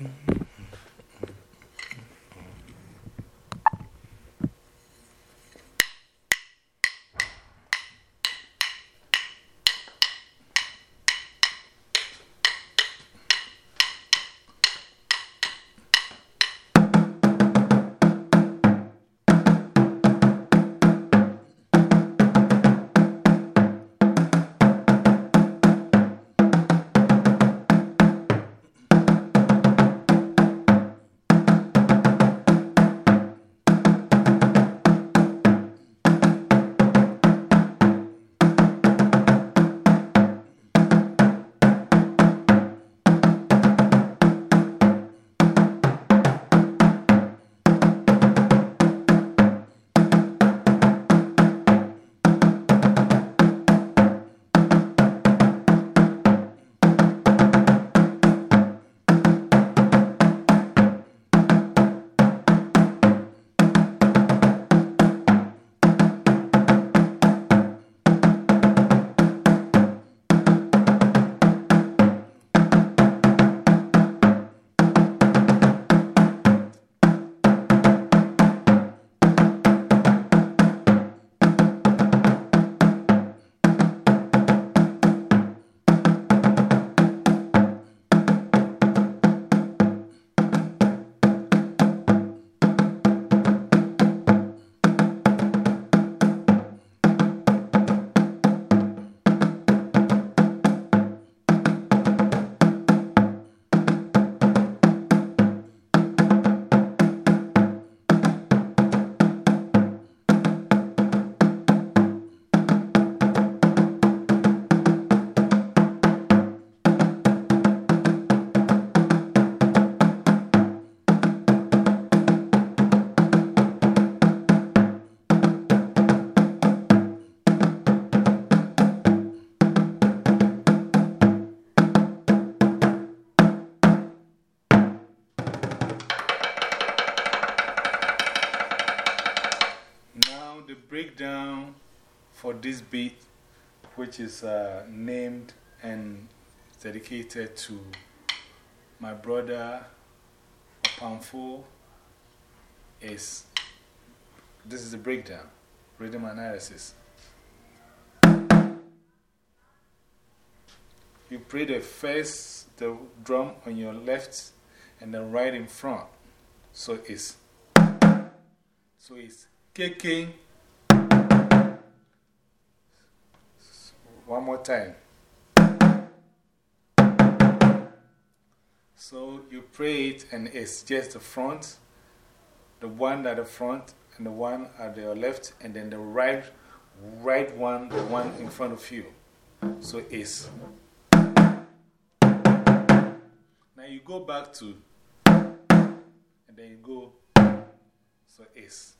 Hum. For this beat, which is uh, named and dedicated to my brother Opamfo, is this is the breakdown, rhythm analysis. You play the first the drum on your left and then right in front. So it's so it's kicking. One more time. So you pray it, and it's just the front, the one at the front, and the one at the left, and then the right, right one, the one in front of you. So it's. Now you go back to, and then you go, so it's.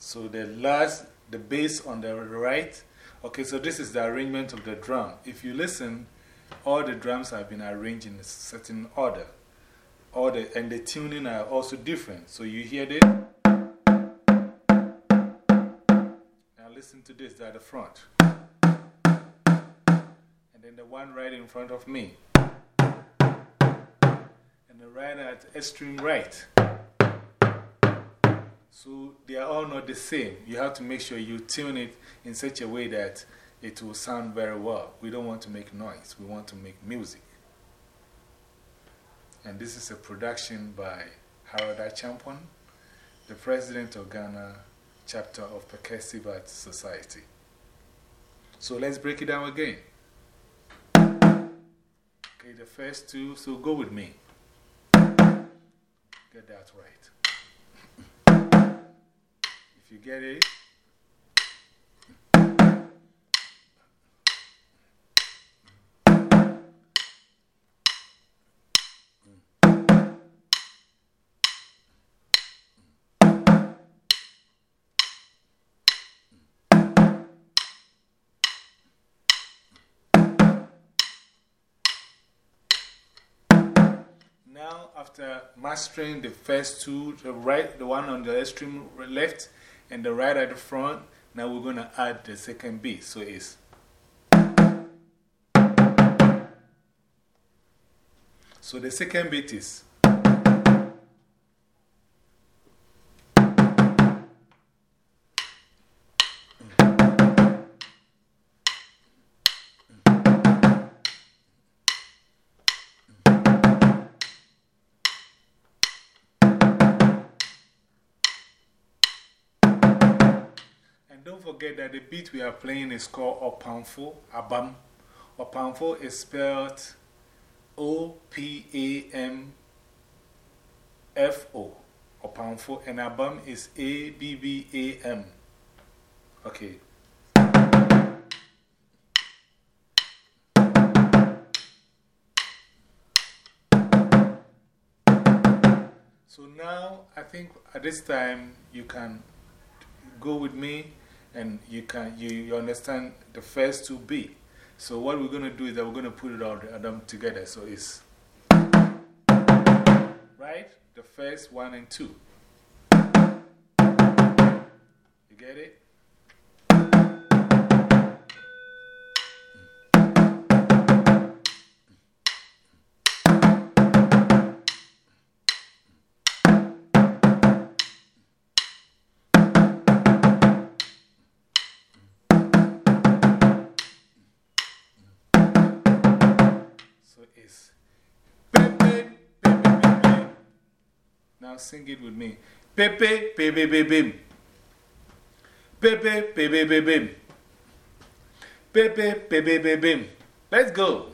So the last, the bass on the right. Okay, so this is the arrangement of the drum. If you listen, all the drums have been arranged in a certain order. All the, and the tuning are also different. So you hear this. Now listen to this at the front. And then the one right in front of me. And the right at extreme right. So they are all not the same. You have to make sure you tune it in such a way that it will sound very well. We don't want to make noise, we want to make music. And this is a production by Harold Achampong, the president of Ghana chapter of Percussive Society. So let's break it down again. Okay, the first two, so go with me. Get that right. If you get it, Now, after mastering the first two, the right, the one on the extreme left, and the right at the front. Now we're going to add the second beat. So it's. So the second beat is. Don't forget that the beat we are playing is called Opamfo, Abam. Opamfo is spelled O P A M F O. Opamfo, and Abam is A B B A M. Okay. So now I think at this time you can go with me and you, can, you, you understand the first two B. So, what we're going to do is that we're going to put it all them together. So, it's right? The first one and two. You get it? Now sing it with me. Pepe, pepe, pepe. Pepe, pepe, pepe. Pepe, pepe, pepe. Let's go.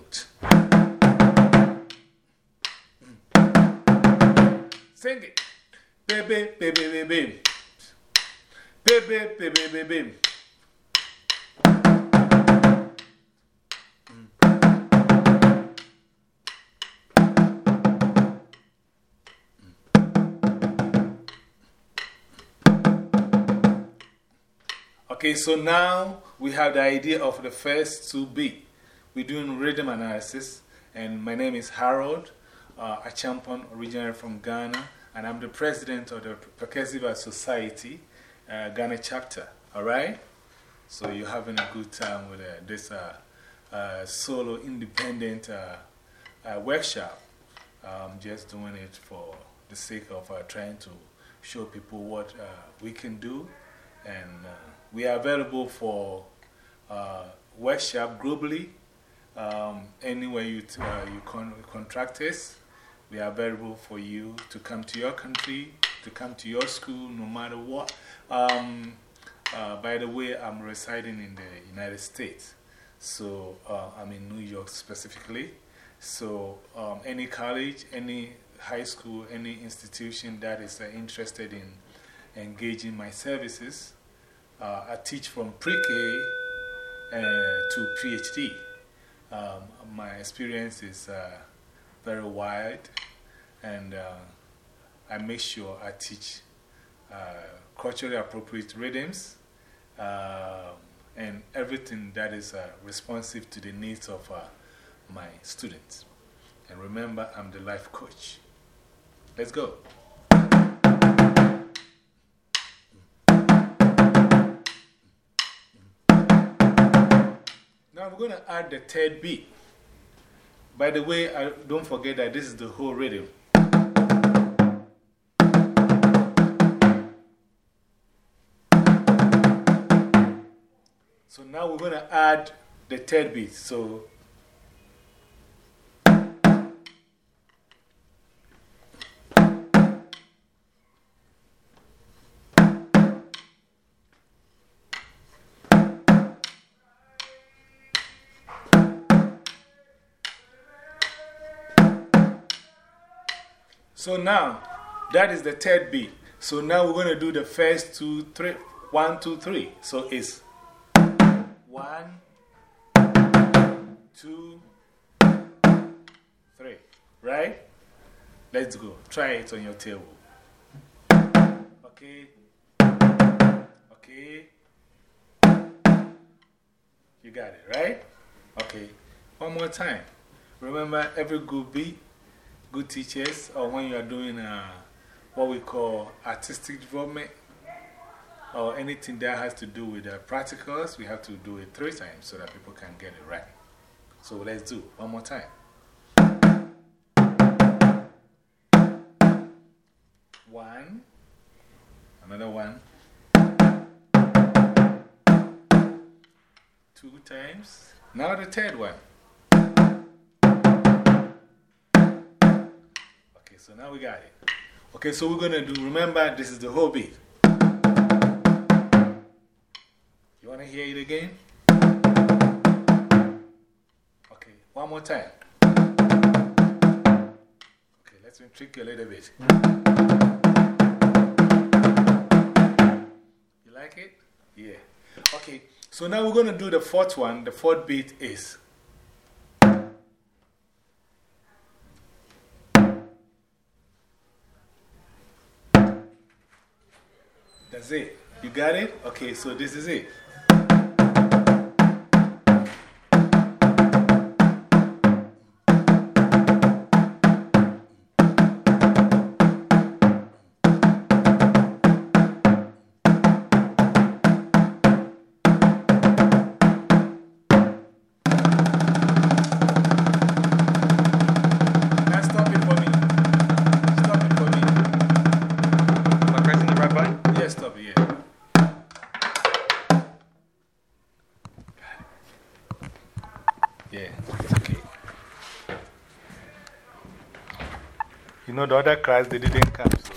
Sing it. Pepe, pepe, pepe. Pepe, pepe, pepe. Okay, so now we have the idea of the first two B. We're doing rhythm analysis, and my name is Harold uh, Achampong, originally from Ghana, and I'm the president of the Percussive Society, uh, Ghana chapter. All right? So you're having a good time with uh, this uh, uh, solo independent uh, workshop. I'm just doing it for the sake of trying to show people what we can do and we are available for uh, workshop globally. Um, anywhere you, uh, you con contract us, we are available for you to come to your country, to come to your school, no matter what. Um, uh, by the way, I'm residing in the United States. So uh, I'm in New York specifically. So um, any college, any high school, any institution that is uh, interested in engaging my services, uh, I teach from pre-K uh, to PhD. Um, my experience is uh, very wide, and I make sure I teach culturally appropriate rhythms and everything that is responsive to the needs of my students. And remember, I'm the life coach. Let's go. I'm going to add the third beat. By the way, I, don't forget that this is the whole rhythm. So now we're going to add the third beat. So So now, that is the third beat. So now we're going to do the first two, three, one, two, three. So it's one, two, three. Right? Let's go. Try it on your table. Okay. Okay. You got it, right? Okay. One more time. Remember, every good beat good teachers or when you are doing uh, what we call artistic development, or anything that has to do with the practicals, we have to do it three times so that people can get it right. So let's do one more time. One, another one, two times. Now the third one. So now we got it. Okay, so we're going to do, remember, this is the whole beat. You want to hear it again? Okay, one more time. Okay, let's trick you a little bit. You like it? Yeah. Okay, so now we're going to do the fourth one. The fourth beat is. That's it. You got it? Okay, so this is it. Other class, they didn't come.